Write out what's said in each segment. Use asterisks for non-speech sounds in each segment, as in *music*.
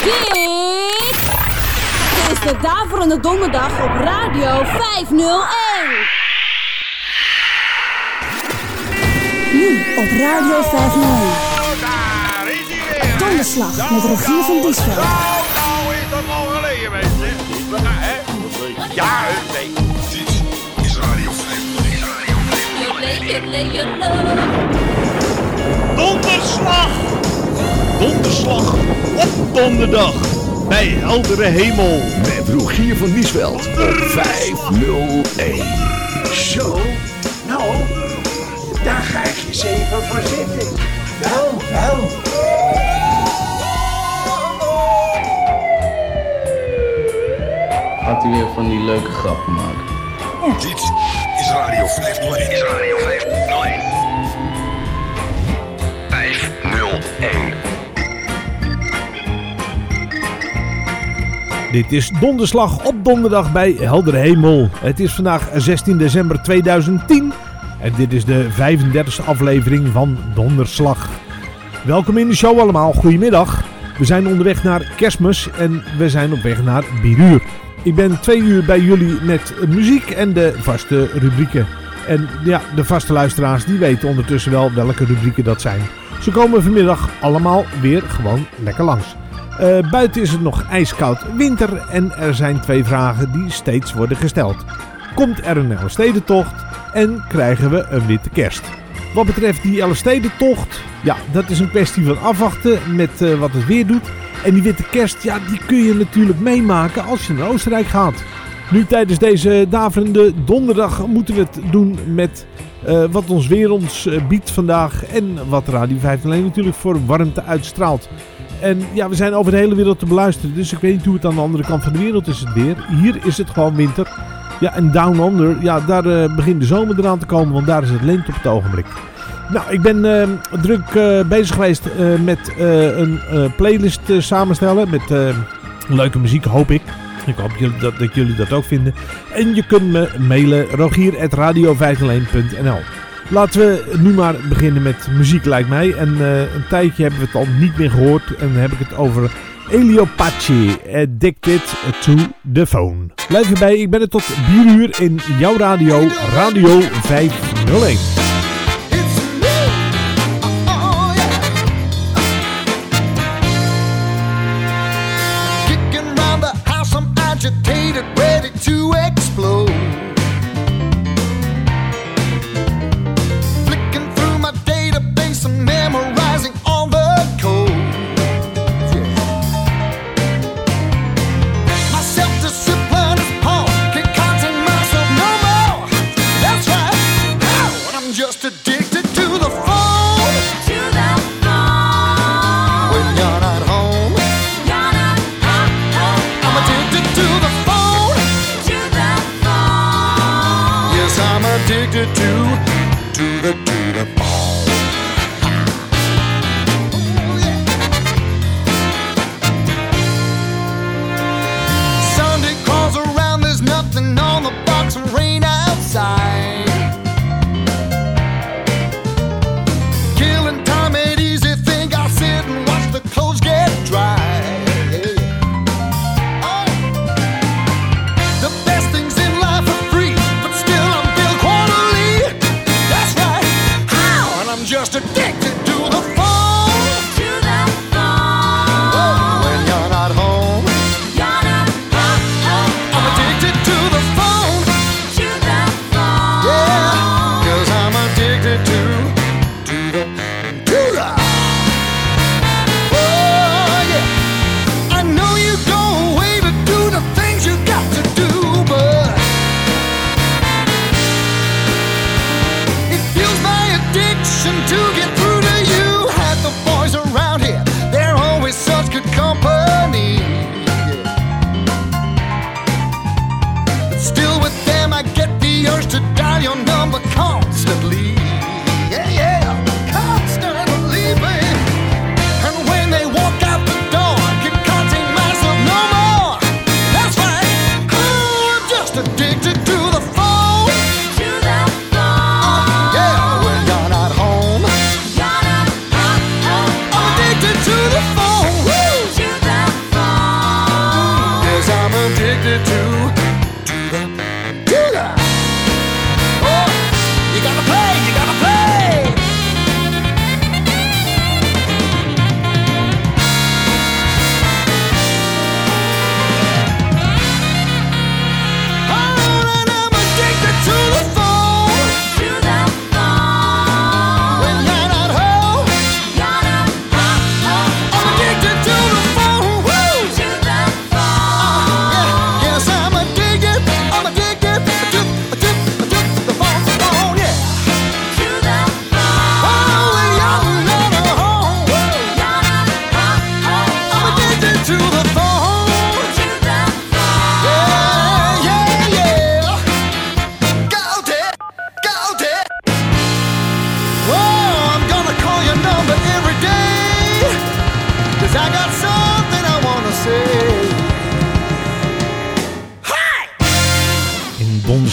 Dit is de Daverende Donderdag op Radio 501. Nu op Radio 501. Daar is hij weer. Donderslag met Rogier van Diesveld. Nou, nou is dat al geleden, mensen. Gaan, hè? Ja, nee. Dit is Radio 501. Donderslag! Donderslag op donderdag bij heldere hemel. Met Rogier van Niesveld op 501. Zo, nou, daar ga ik eens even voor zitten. Wel, wel. Gaat u weer van die leuke grappen maken? Dit is Radio 501. Is Radio 501. 501. Dit is Donderslag op donderdag bij heldere hemel. Het is vandaag 16 december 2010 en dit is de 35e aflevering van Donderslag. Welkom in de show allemaal, goedemiddag. We zijn onderweg naar kerstmis en we zijn op weg naar Biruur. Ik ben twee uur bij jullie met muziek en de vaste rubrieken. En ja, de vaste luisteraars die weten ondertussen wel welke rubrieken dat zijn. Ze komen vanmiddag allemaal weer gewoon lekker langs. Eh, buiten is het nog ijskoud winter en er zijn twee vragen die steeds worden gesteld. Komt er een Elfstedentocht en krijgen we een witte kerst? Wat betreft die Elfstedentocht, ja, dat is een kwestie van afwachten met eh, wat het weer doet. En die witte kerst, ja, die kun je natuurlijk meemaken als je naar Oostenrijk gaat. Nu tijdens deze daverende donderdag moeten we het doen met eh, wat ons weer ons biedt vandaag en wat Radio 501 natuurlijk voor warmte uitstraalt. En ja, we zijn over de hele wereld te beluisteren, dus ik weet niet hoe het aan de andere kant van de wereld is het weer. Hier is het gewoon winter. Ja, en Down Under, ja, daar eh, begint de zomer eraan te komen, want daar is het lente op het ogenblik. Nou, ik ben eh, druk eh, bezig geweest met een playlist samenstellen met leuke muziek, hoop ik. Ik hoop dat, dat jullie dat ook vinden. En je kunt me mailen rogier.radio501.nl Laten we nu maar beginnen met muziek, lijkt mij. En eh, een tijdje hebben we het al niet meer gehoord. En dan heb ik het over Elio Paci, Addicted to the Phone. Blijf erbij, ik ben er tot 4 uur in jouw radio, Radio 501.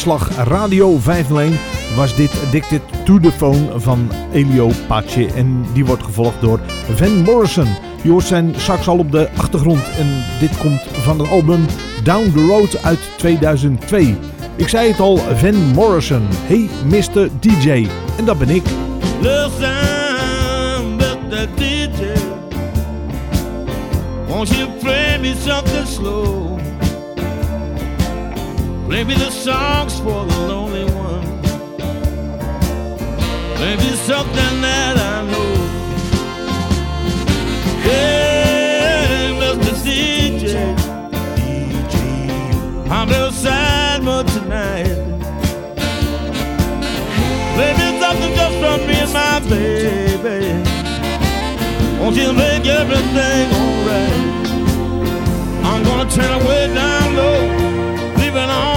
Radio 501 was dit Addicted to the Phone van Elio Pace. En die wordt gevolgd door Van Morrison. Je hoort zijn sax al op de achtergrond. En dit komt van het album Down the Road uit 2002. Ik zei het al, Van Morrison. Hey Mr. DJ. En dat ben ik. DJ, won't you play me something slow? Play me the songs for the lonely one. Play me something that I know. Hey, Mr. DJ, DJ, I'm little sad mood tonight. Me something just from me and my baby. Won't you make everything alright? I'm gonna turn away down low, leave it on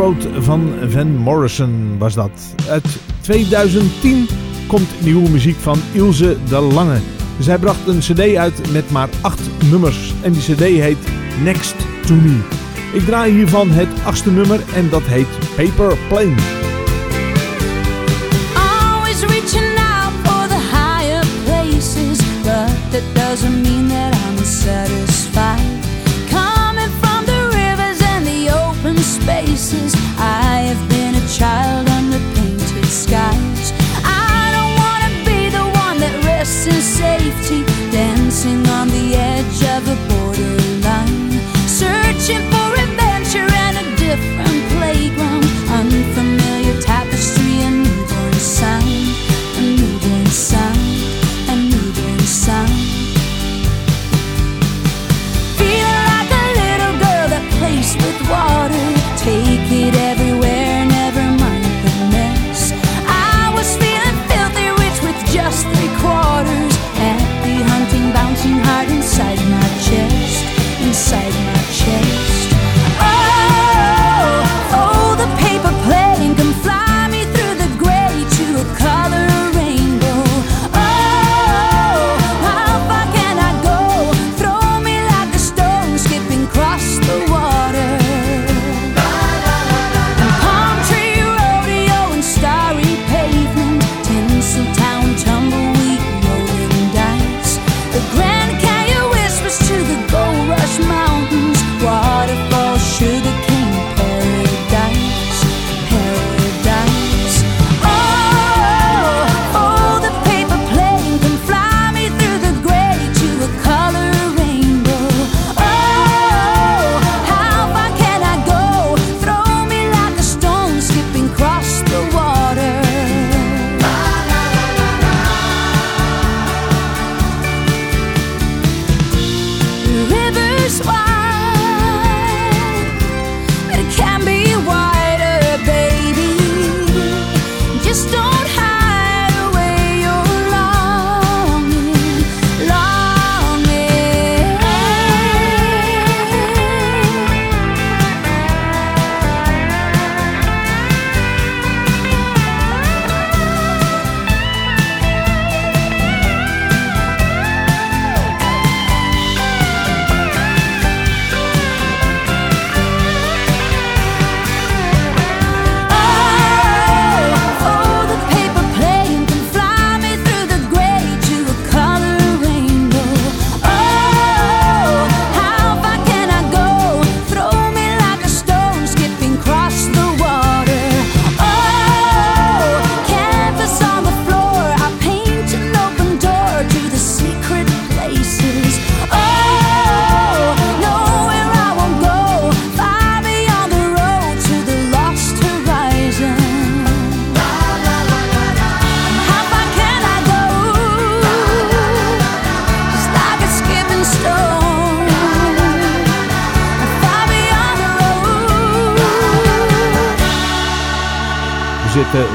Road van Van Morrison was dat. Uit 2010 komt nieuwe muziek van Ilse de Lange. Zij bracht een cd uit met maar acht nummers. En die cd heet Next to Me. Ik draai hiervan het achtste nummer en dat heet Paper Plane. Always reaching out for the higher places, but that doesn't mean that I'm satisfied. Coming from the rivers and the open spaces, from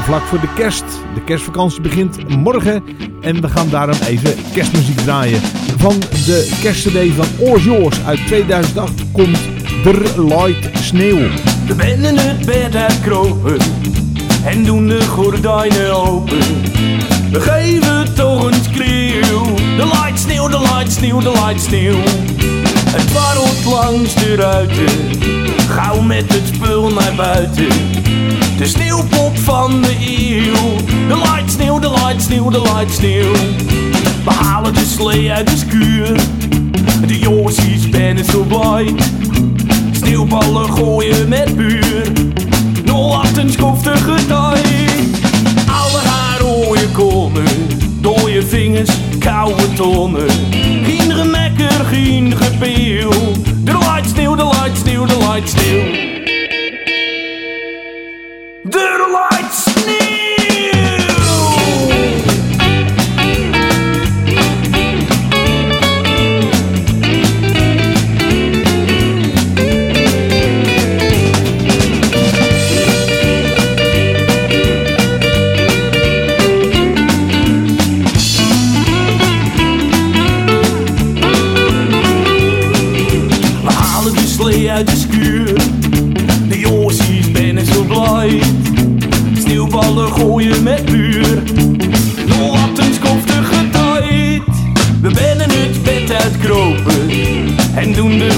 vlak voor de kerst. De kerstvakantie begint morgen. En we gaan daarom even kerstmuziek draaien. Van de kerstcd van Oors uit 2008 komt Der Light Sneeuw. We bennen het bed uitkropen en doen de gordijnen open. We geven toch een schreeuw. De light sneeuw, de light sneeuw, de light sneeuw. Het dwarrelt langs de ruiten, gauw met het spul naar buiten. De sneeuwpop van de eeuw. De light sneeuw, de light sneeuw, de light sneeuw. We halen de slee uit de skuur. De Josies ben zo blij. Sneeuwballen gooien met buur. 08 een schoftige tijd. Alle haar rooien komen. Dooie vingers, koude tonnen. Geen gemekker, geen gepeel. De light sneeuw, de light sneeuw, de light sneeuw. De light sneeuw.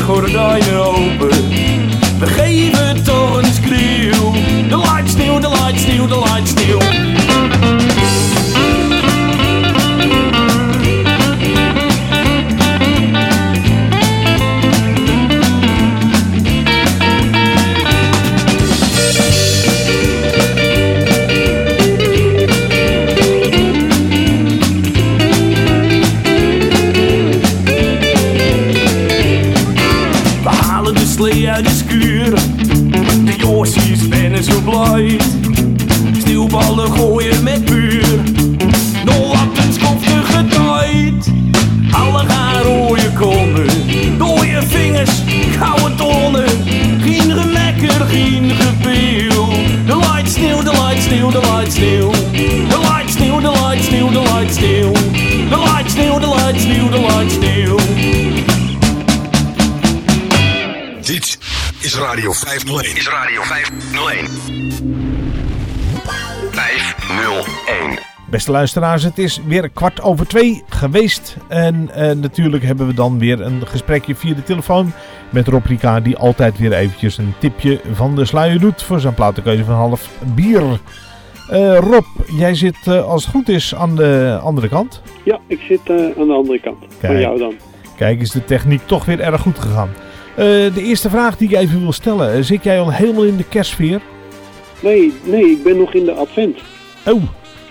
Gordijnen open. 501. Is Radio 501. 501. Beste luisteraars, het is weer kwart over twee geweest. En eh, natuurlijk hebben we dan weer een gesprekje via de telefoon met Rob Rika, die altijd weer eventjes een tipje van de sluier doet voor zijn platenkeuze van half bier. Eh, Rob, jij zit eh, als het goed is aan de andere kant. Ja, ik zit eh, aan de andere kant. Kijk. Van jou dan. Kijk, is de techniek toch weer erg goed gegaan. Eh, de eerste vraag die ik even wil stellen. eh, Zit jij al helemaal in de kerstsfeer? Nee, nee, ik ben nog in de advent. Oh.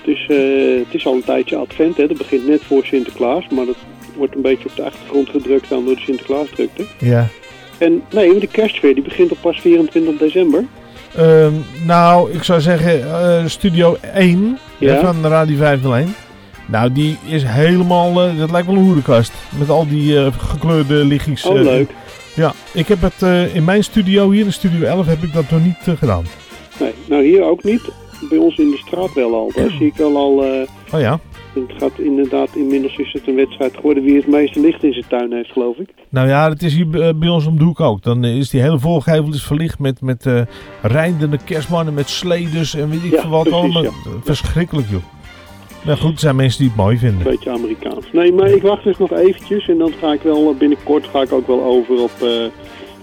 Dus eh, het is al een tijdje advent, hè. Dat begint net voor Sinterklaas, maar dat wordt een beetje op de achtergrond gedrukt dan door de Sinterklaasdrukte. Ja. En nee, de kerstfeer die begint op pas 24 december. Ehm, nou, ik zou zeggen Studio 1 Ja. eh, van Radio 501. Nou, die is helemaal, dat lijkt wel een hoerenkast. Met al die gekleurde lichtjes. Oh, leuk. Ja, ik heb het eh, in mijn studio hier, in Studio 11, heb ik dat nog niet eh, gedaan. Nee, nou hier ook niet. Bij ons in de straat wel al. Daar zie ik wel al... eh, Oh ja. het gaat inderdaad, inmiddels is het een wedstrijd geworden wie het meeste licht in zijn tuin heeft, geloof ik. Nou ja, het is hier bij ons om de hoek ook. Dan is die hele voorgevel is verlicht met, met rijdende kerstmannen, met sleders en weet ik Ja, veel wat precies, allemaal. ja. Verschrikkelijk joh. Maar goed, er zijn mensen die het mooi vinden. Een beetje Amerikaans. Nee, maar ik wacht dus nog eventjes en dan ga ik wel eh, binnenkort ga ik ook wel over op, eh,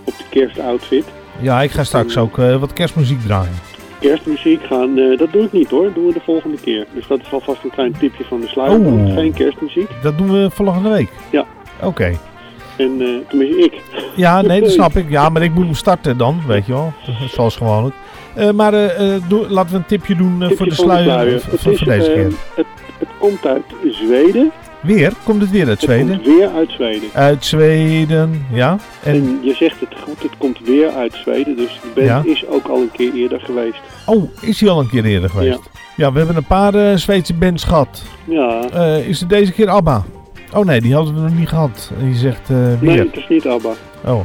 op de kerstoutfit. Ja, ik ga straks ook eh, wat kerstmuziek draaien. Kerstmuziek gaan, dat doe ik niet hoor, dat doen we de volgende keer. Dus dat is alvast een klein tipje van de sluier. Oh. Geen kerstmuziek. Dat doen we volgende week. Ja. Oké. En tenminste ik. Ja, nee, dat *laughs* snap ik. Ja, maar ik moet hem starten dan, weet je wel. Zoals gewoonlijk. Eh, maar eh, eh, laten we een tipje doen Tipje voor de van sluier sluier. v- Het voor, is, voor deze keer. Het, het komt uit Zweden. Weer? Komt het weer uit Zweden? Het komt weer uit Zweden. Uit Zweden, ja. En, En je zegt het goed, het komt weer uit Zweden. Dus de band Ja. is ook al een keer eerder geweest. oh, is hij al een keer eerder geweest? Ja, we hebben een paar eh, Zweedse bands gehad. Ja, is het deze keer ABBA? Oh nee, die hadden we nog niet gehad. En je zegt Nee, weer. het is niet ABBA. Oh.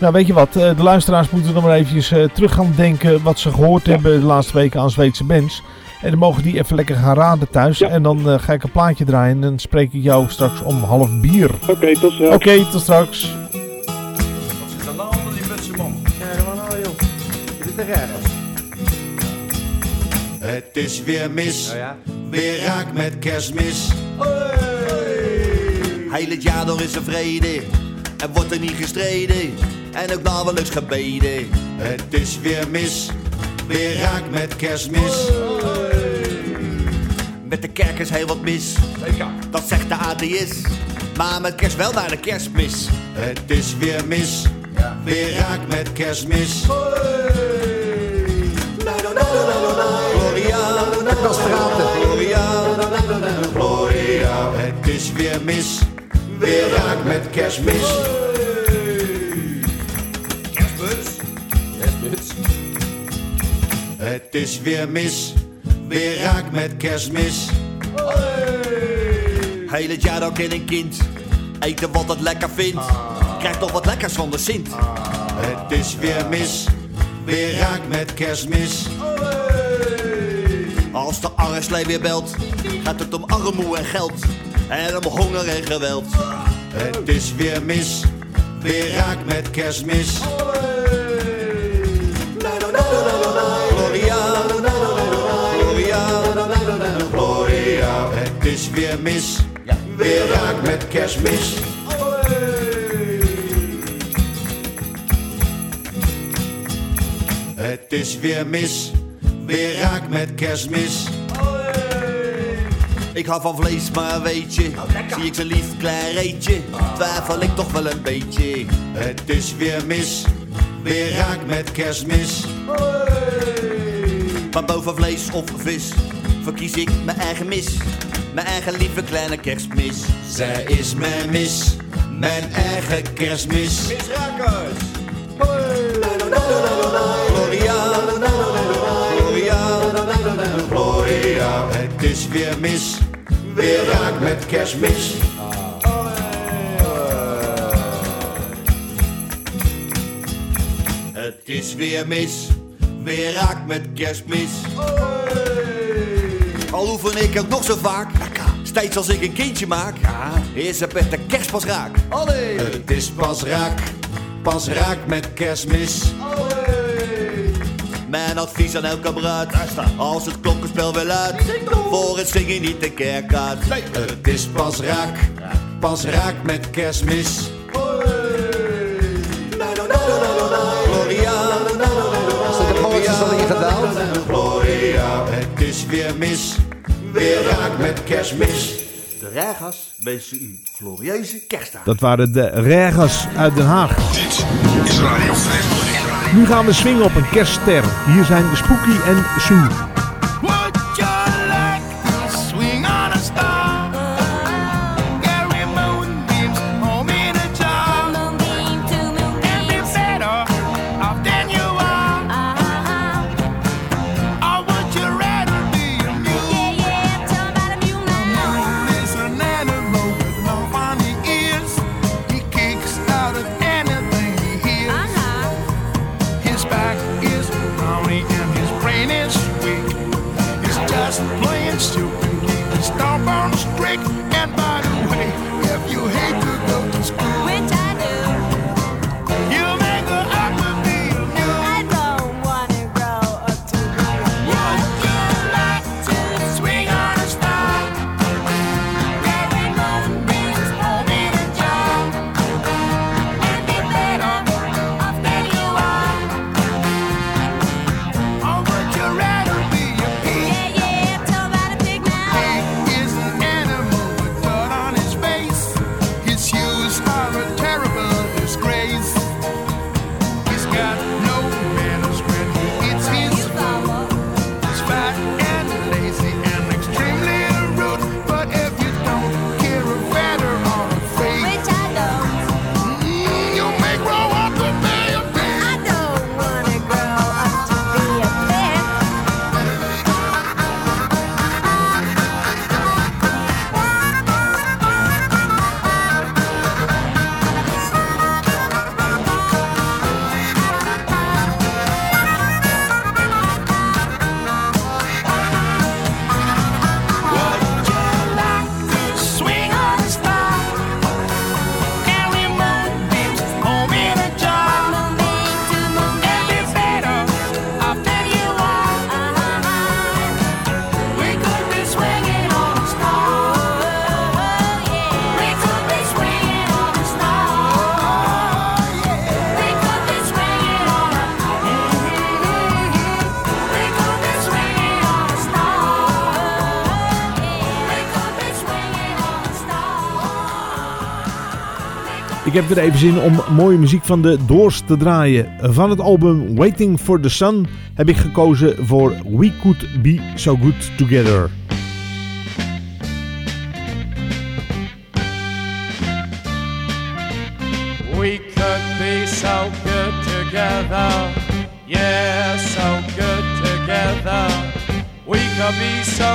Nou, weet je wat? eh, de luisteraars moeten nog maar eventjes eh, terug gaan denken wat ze gehoord hebben de laatste weken aan Zweedse bands. En dan mogen die even lekker gaan raden thuis. En dan eh, ga ik een plaatje draaien en dan spreek ik jou straks om half bier. Oké, tot straks. Oké, tot straks. Ja, nou. Het is weer mis, weer raak met kerstmis. Heel het jaar door is er vrede en wordt er niet gestreden en ook nauwelijks gebeden. Het is weer mis, weer raak met kerstmis. Met de kerk is heel wat mis, dat zegt de atheïst. Maar met kerst wel naar de kerstmis. Het is weer mis, weer raak met kerstmis. Gloria, Gloria, Gloria, het is weer mis, weer raak met kerstmis. Het is weer mis, weer raak met kerstmis. Heel het jaar ook in een kind, eten wat het lekker vindt. Krijgt toch wat lekkers van de Sint. Het is weer mis, weer raak met kerstmis. Als de arreslee weer belt, gaat het om armoe en geld. En om honger en geweld. Het is weer mis, weer raak met kerstmis. Weer mis, weer raak met kerstmis. Het is weer mis, weer raak met kerstmis. Ik hou van vlees, maar weet je, zie ik zo'n lief klein reetje, twijfel ik toch wel een beetje. Het is weer mis, weer raak met kerstmis. Maar boven vlees of vis, verkies ik mijn eigen mis. Mijn eigen lieve kleine kerstmis. Zij is mijn mis, mijn eigen kerstmis. Misrakers! Gloria, Gloria, Gloria. Het is weer mis, weer raak met kerstmis. Het is weer mis, weer raak met kerstmis. Al oefen ik ook nog zo vaak, steeds als ik een kindje maak, is het met de kerst pas raak. Het is pas raak, pas raak met kerstmis. Mijn advies aan elke bruid, als het klokkenspel weer luidt, voor het zingen niet de kerk uit. Het is pas raak, pas raak met kerstmis. Gloria, het is weer mis, weer raak met kerstmis. De regas wensen u glorieuze kerstdagen. Dat waren de Regas uit Den Haag. Dit is Radio 501. Nu gaan we swingen op een kerstster. Hier zijn de Spooky en Sue. Heb weer even zin om mooie muziek van de Doors te draaien. Van het album Waiting for the Sun heb ik gekozen voor We Could Be So Good Together. We could be so good together. Yeah, so good together. We could be so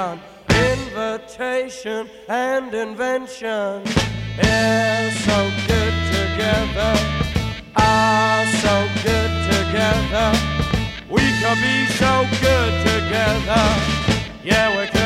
expedition, invitation, and invention. Yeah, so good together. Ah, so good together. We could be so good together. Yeah, we could.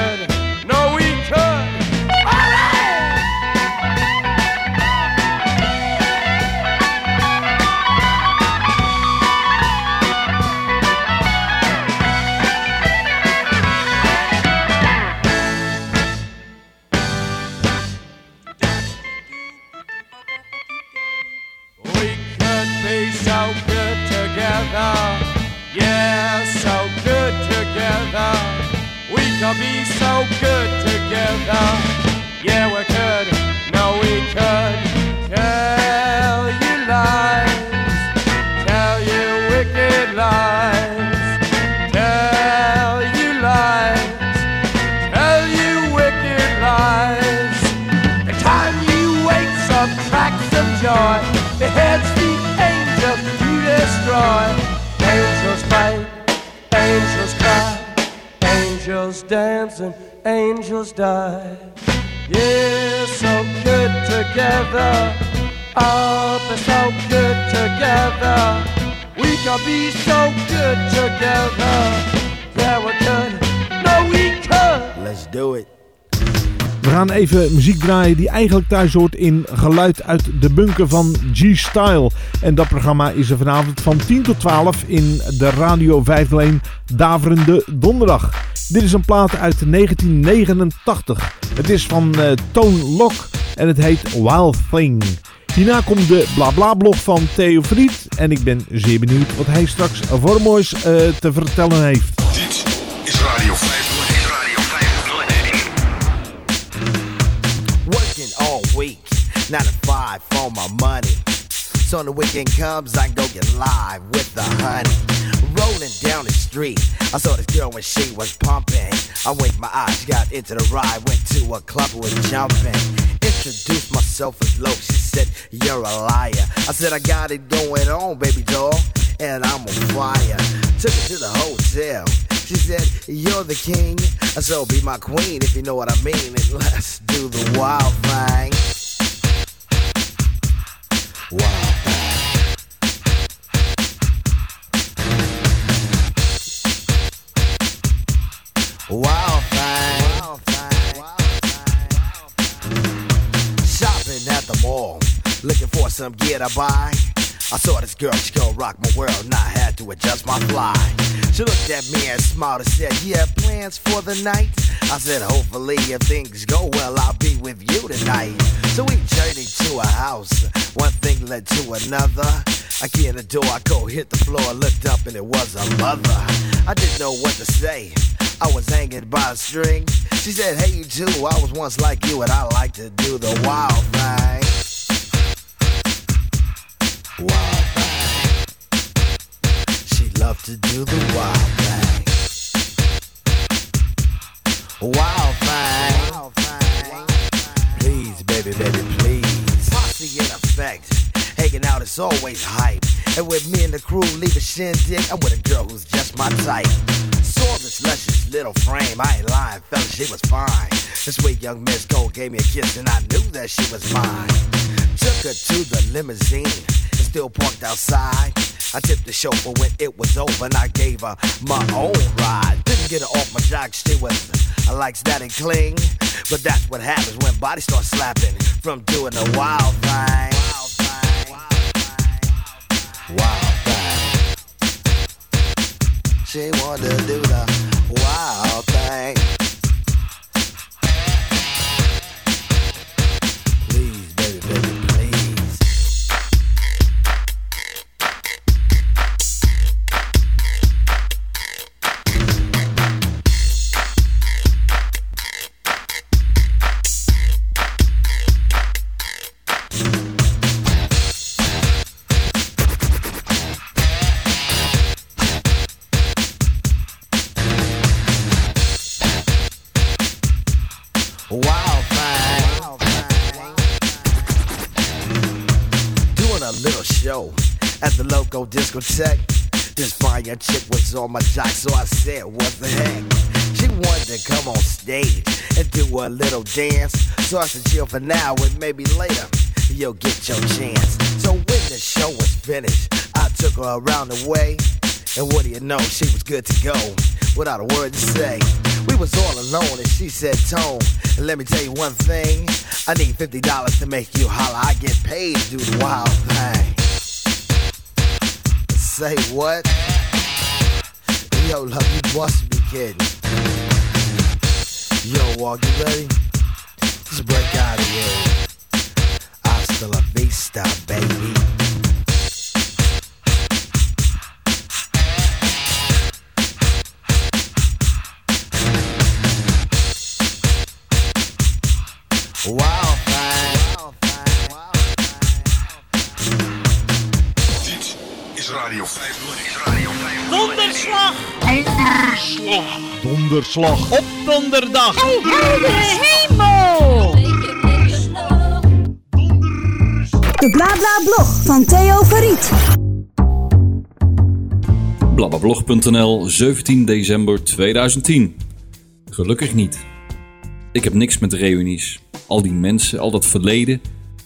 Be so good together. Yeah, we could. No, we could. Let's do it. We gaan even muziek draaien die eigenlijk thuis hoort in geluid uit de bunker van G-Style. En dat programma is er vanavond van 10 tot 12 in de Radio 501 Daverende Donderdag. Dit is een plaat uit 1989. Het is van uh, Toon Lok en het heet Wild Thing. Hierna komt de blabla-blog van Theo Fried. En ik ben zeer benieuwd wat hij straks voor moois uh, te vertellen heeft. Dit is Radio 501. Is Radio 501. Working all week, 9 to 5 for my money. So when the weekend comes, I go get live with the honey. Rolling down the street, I saw this girl when she was pumping. I winked my eyes, got into the ride, went to a club, was jumping. Introduced myself as low, she said, You're a liar. I said, I got it going on, baby doll, and I'm on fire. Took her to the hotel. She said, You're the king, so be my queen if you know what I mean, and let's do the wild thing. Shopping at the mall, looking for some gear to buy. I saw this girl, she gon' rock my world, and I had to adjust my fly. She looked at me and smiled and said, You have plans for the night? I said, Hopefully, if things go well, I'll be with you tonight. So we journeyed to a house, one thing led to another. I get in the door, I go hit the floor, looked up, and it was a mother. I didn't know what to say. I was hanging by a string. She said, Hey, you too. I was once like you, and I like to do the wild thing. Wild thing. She loved to do the wild thing. Wild thing. Please, baby, baby, please. Posse in effect. Hanging out is always hype. And with me and the crew leave a shindig, I'm with a girl who's just my type. Saw this luscious little frame, I ain't lying, fella, she was fine. This sweet young Miss Gold gave me a kiss and I knew that she was mine. Took her to the limousine still parked outside. I tipped the chauffeur when it was over and I gave her my own ride. Didn't get her off my jock, she was. I likes that and cling, but that's what happens when bodies start slapping from doing a wild thing. Wild thing. Wild thing. She wanted to do the wild thing. At the local discotheque. This fine chick was on my jock, so I said, What the heck? She wanted to come on stage and do a little dance. So I said, Chill for now, and maybe later you'll get your chance. So when the show was finished, I took her around the way. And what do you know, she was good to go without a word to say. We was all alone and she said, Tone, let me tell you one thing. I need $50 to make you holler. I get paid to do the wild thing. Say what? Yo, love, you must be kidding. Yo, walk, you ready? Let's break out of here. Hasta la vista, baby. Donderslag! Donderslag! Donderslag. Op donderdag! Oh, heldere hemel! De Blabla Blog van Theo Verriet. Blablablog.nl 17 december 2010. Gelukkig niet. Ik heb niks met reunies. Al die mensen, al dat verleden.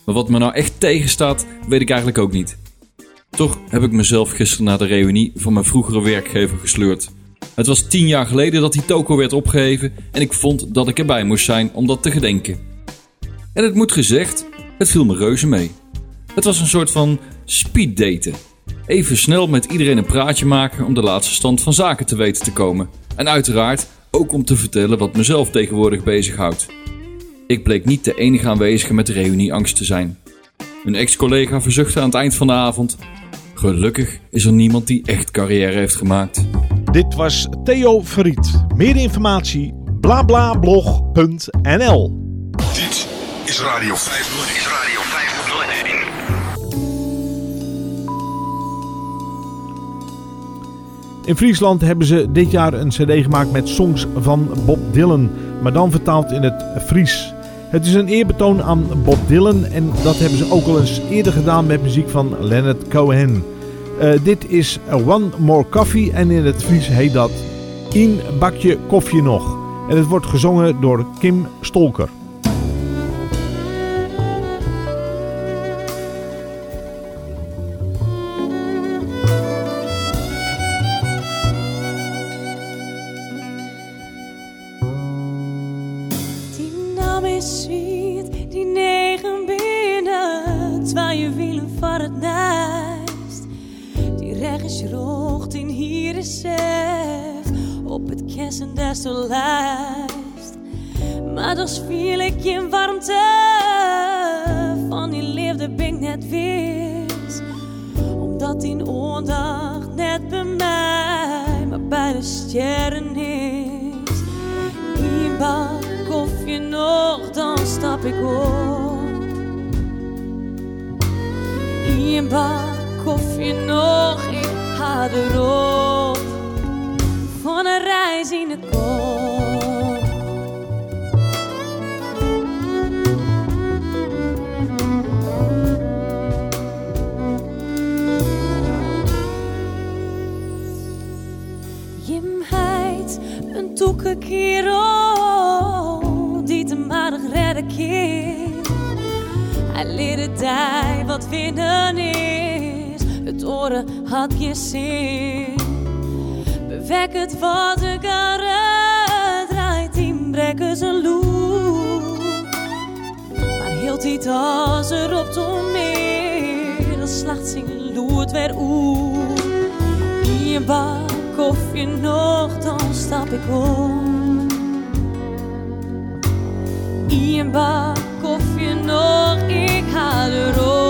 Maar wat me nou echt tegenstaat, weet ik eigenlijk ook niet. Toch heb ik mezelf gisteren naar de reunie van mijn vroegere werkgever gesleurd. Het was tien jaar geleden dat die toko werd opgeheven en ik vond dat ik erbij moest zijn om dat te gedenken. En het moet gezegd, het viel me reuze mee. Het was een soort van speeddaten. Even snel met iedereen een praatje maken om de laatste stand van zaken te weten te komen. En uiteraard ook om te vertellen wat mezelf tegenwoordig bezighoudt. Ik bleek niet de enige aanwezige met reunieangst te zijn. Een ex-collega verzuchtte aan het eind van de avond. Gelukkig is er niemand die echt carrière heeft gemaakt. Dit was Theo Verriet. Meer informatie blablablog.nl Dit is Radio 501. Is Radio 501. In Friesland hebben ze dit jaar een cd gemaakt met songs van Bob Dylan, maar dan vertaald in het Fries. Het is een eerbetoon aan Bob Dylan en dat hebben ze ook al eens eerder gedaan met muziek van Leonard Cohen. Eh, dit is One More Coffee en in het Fries heet dat Een bakje koffie nog. En het wordt gezongen door Kim Stolker. In brekken zijn loer. Maar hield hij het als er op toen meer. Dan slacht zijn loert weer oer. In je bak koffie nog, dan stap ik om. Een bak koffie nog, ik ga erom.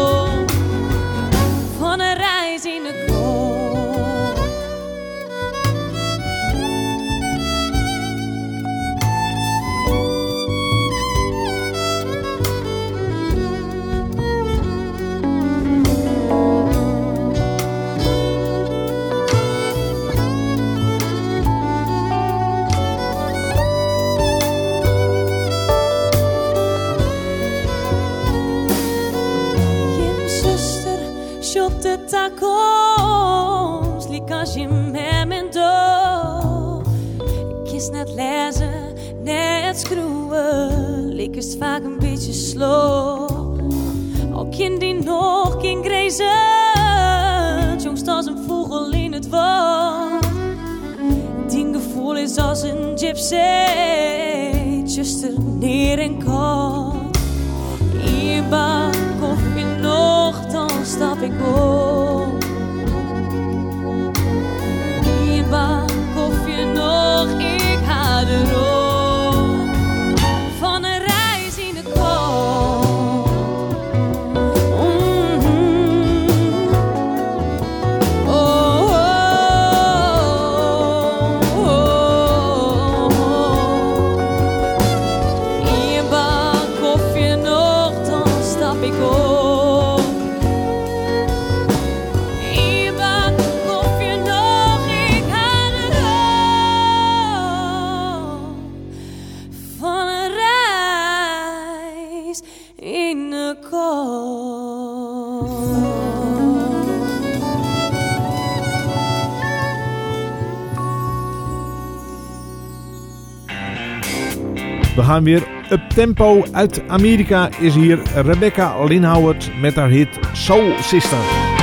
Net schroeven, is vaak een beetje slow. Al kind die nog kind grezen, jongst als een vogel in het woud. Die gevoel is als een gypsy, zuster neer en koud. Hier bak koffie nog, dan stap ik op. gaan weer up tempo. Uit Amerika is hier Rebecca Linhouwert met haar hit Soul Sister.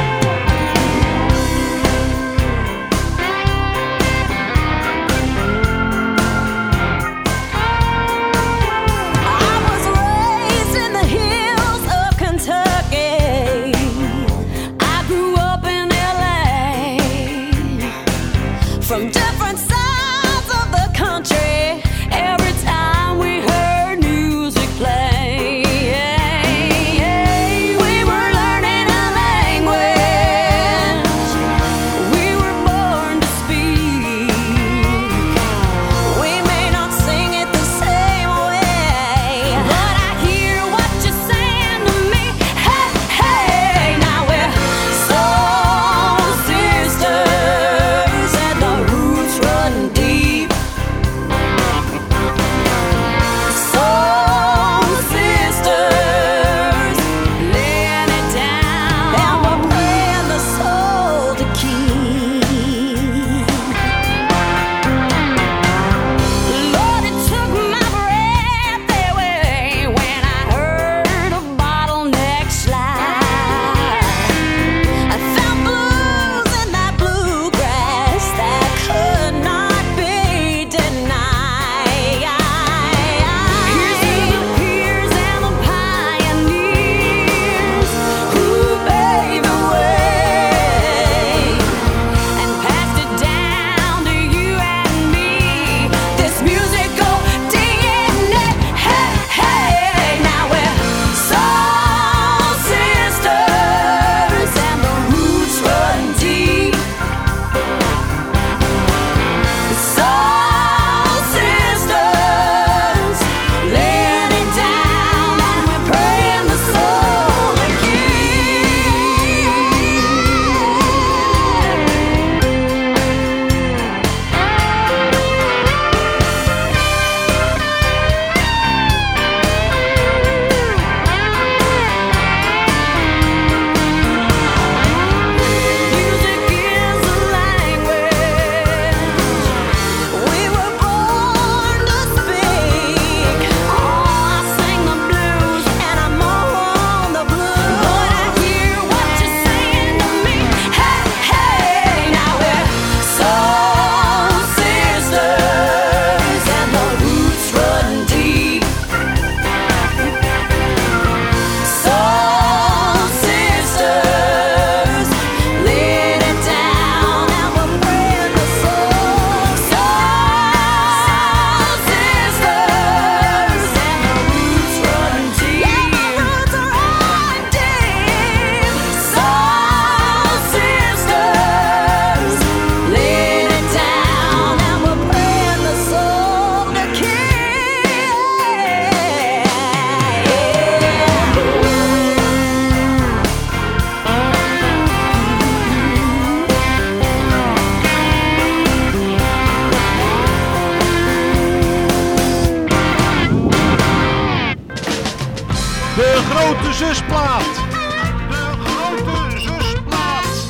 De grote zusplaat.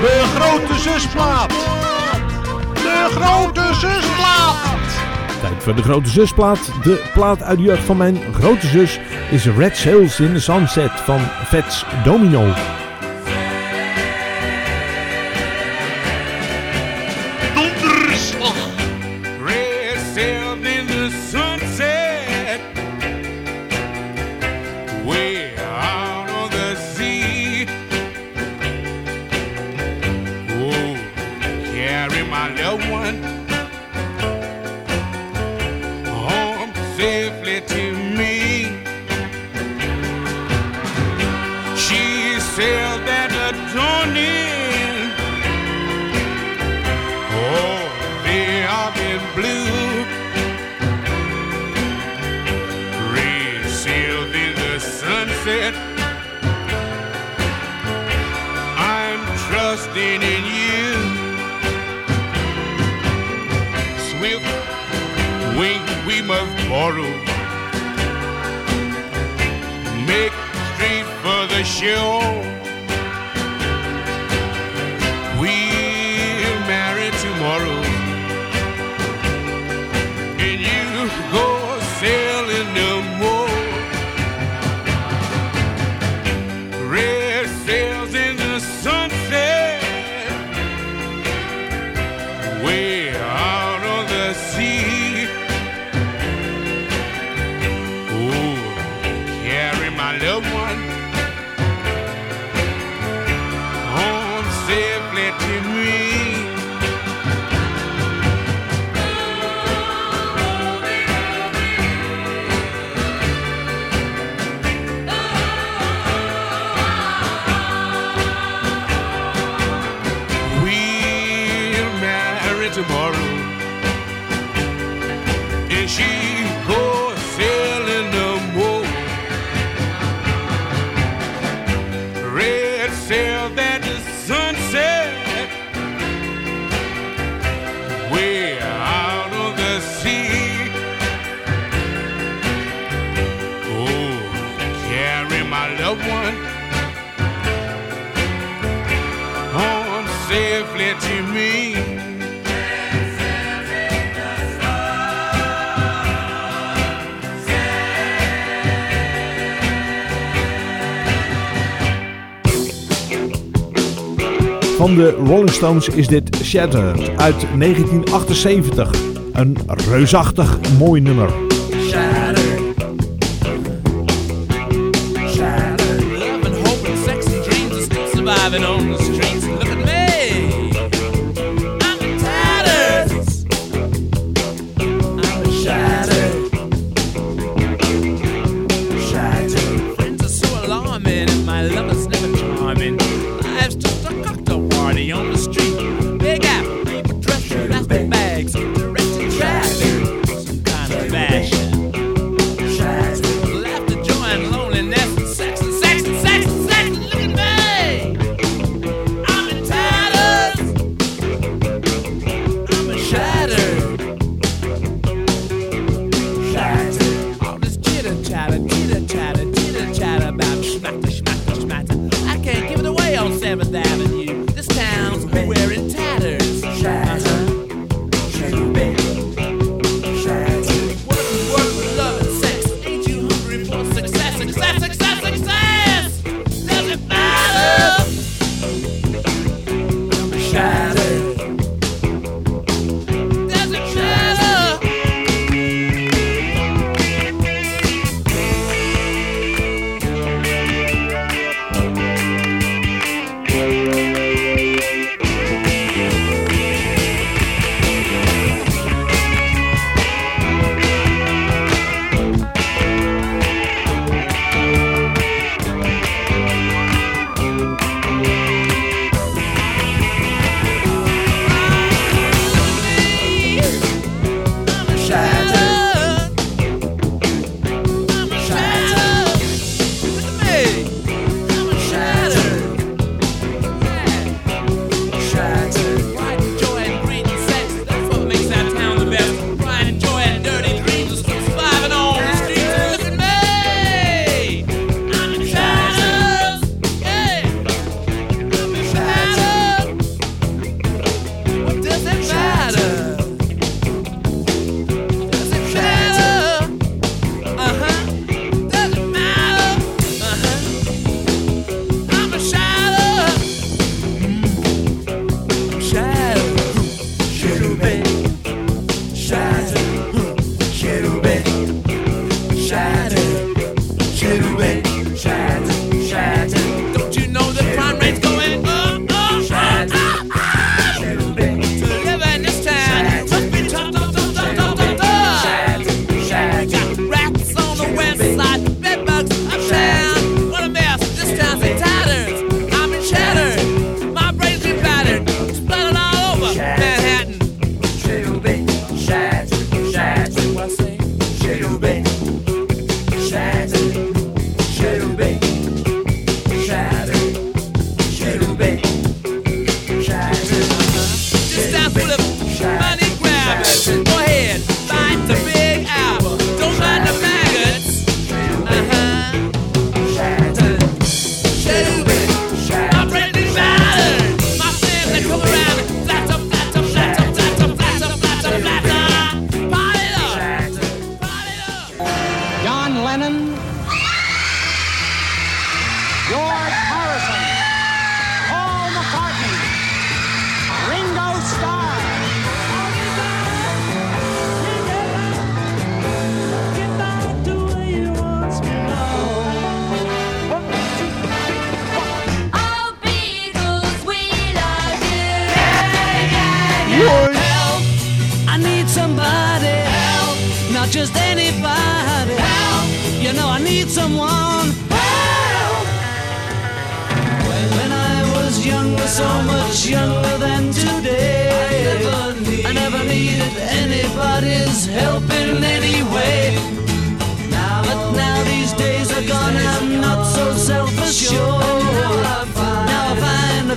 De grote zusplaat. De grote zusplaat. Tijd voor de grote zusplaat. De plaat uit de jeugd van mijn grote zus is Red Sails in the Sunset van Vets Domino. Is dit Shatter uit 1978. Een reusachtig mooi nummer.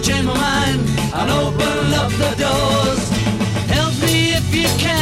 change my mind, and open up the doors. Help me if you can.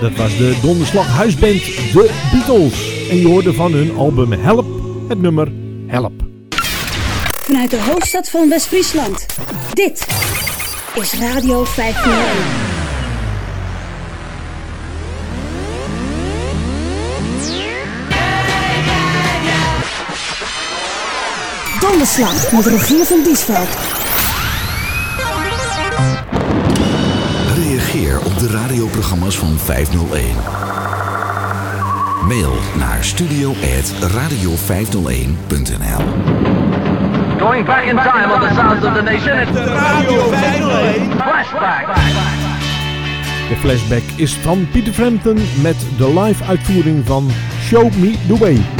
Dat was de donderslag huisband The Beatles. En je hoorde van hun album Help het nummer Help. Vanuit de hoofdstad van West-Friesland. Dit is Radio 501. Donderslag met Rogier van Diesveld. op de radioprogramma's van 501. Mail naar studio.radio501.nl Going back in time on the sounds of the nation, it's Radio 501 Flashback. De flashback is van Peter Frampton met de live uitvoering van Show Me The Way.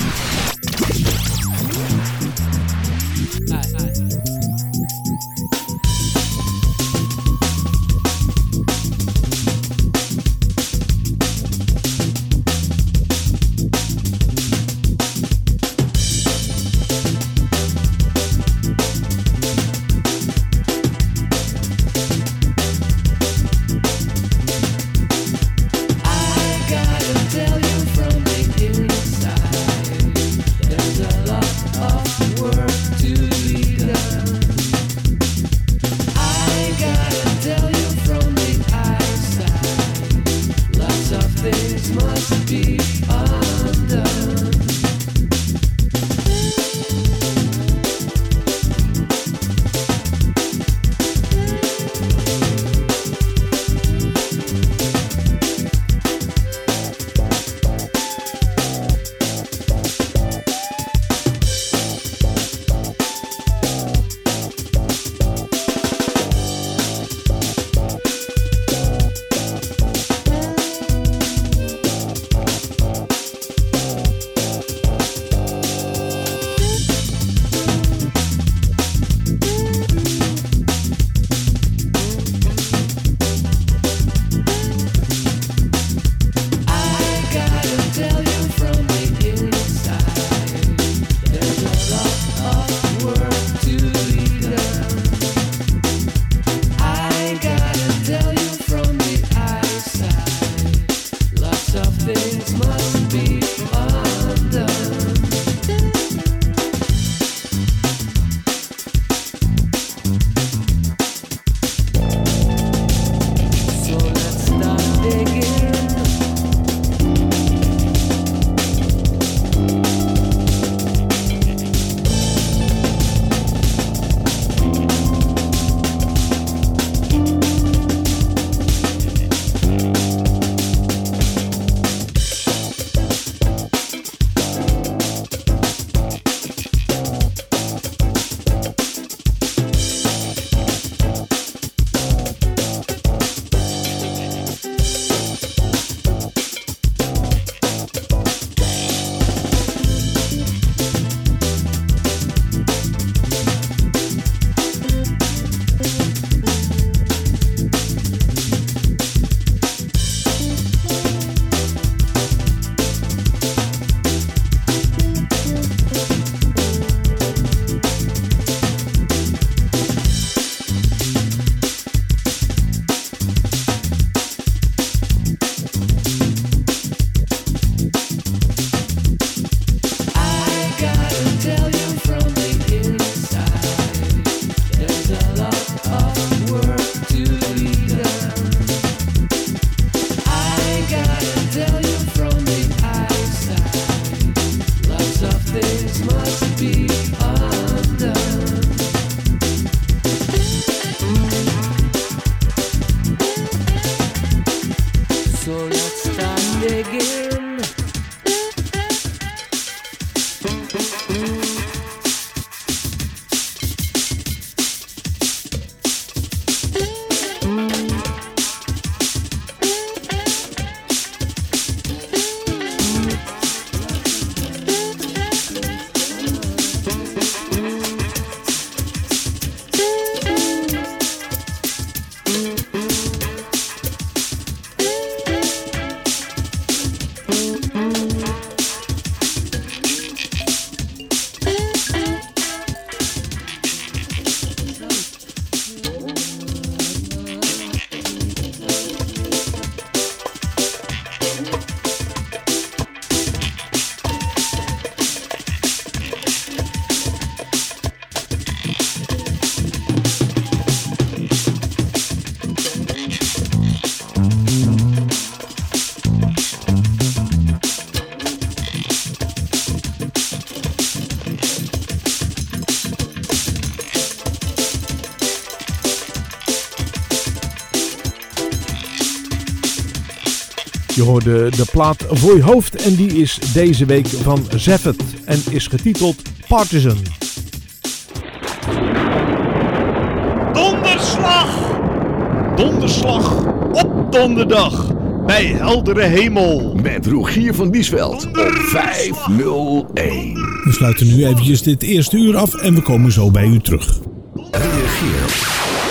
to be. Je hoorde de plaat Voor je hoofd en die is deze week van Zeffet en is getiteld Partisan. Donderslag! Donderslag op donderdag bij heldere hemel. Met Rogier van Biesveld op 501. We sluiten nu eventjes dit eerste uur af en we komen zo bij u terug. Reageer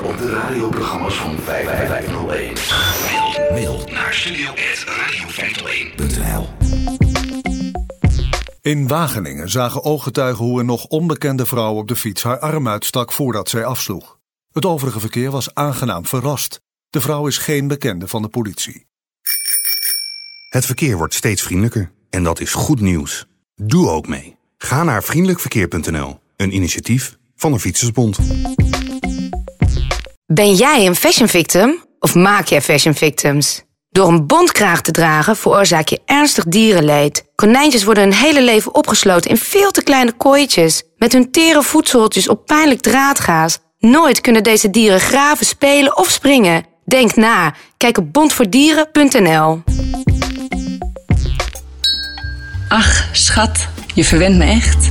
op de radioprogramma's van 5501. Mail naar studio.radio501.nl In Wageningen zagen ooggetuigen hoe een nog onbekende vrouw op de fiets haar arm uitstak voordat zij afsloeg. Het overige verkeer was aangenaam verrast. De vrouw is geen bekende van de politie. Het verkeer wordt steeds vriendelijker en dat is goed nieuws. Doe ook mee. Ga naar vriendelijkverkeer.nl, een initiatief van de Fietsersbond. Ben jij een fashion victim of maak jij fashion victims? Door een bondkraag te dragen veroorzaak je ernstig dierenleed. Konijntjes worden hun hele leven opgesloten in veel te kleine kooitjes. Met hun tere voedseltjes op pijnlijk draadgaas. Nooit kunnen deze dieren graven, spelen of springen. Denk na. Kijk op bondvoordieren.nl. Ach, schat, je verwent me echt.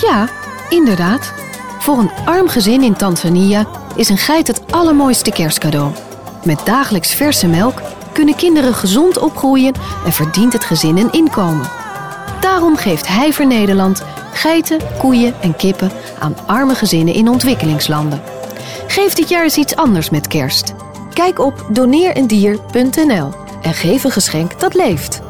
Ja, inderdaad. Voor een arm gezin in Tanzania is een geit het allermooiste kerstcadeau. Met dagelijks verse melk kunnen kinderen gezond opgroeien en verdient het gezin een inkomen. Daarom geeft Heiver Nederland geiten, koeien en kippen aan arme gezinnen in ontwikkelingslanden. Geef dit jaar eens iets anders met kerst. Kijk op doneerendier.nl en geef een geschenk dat leeft.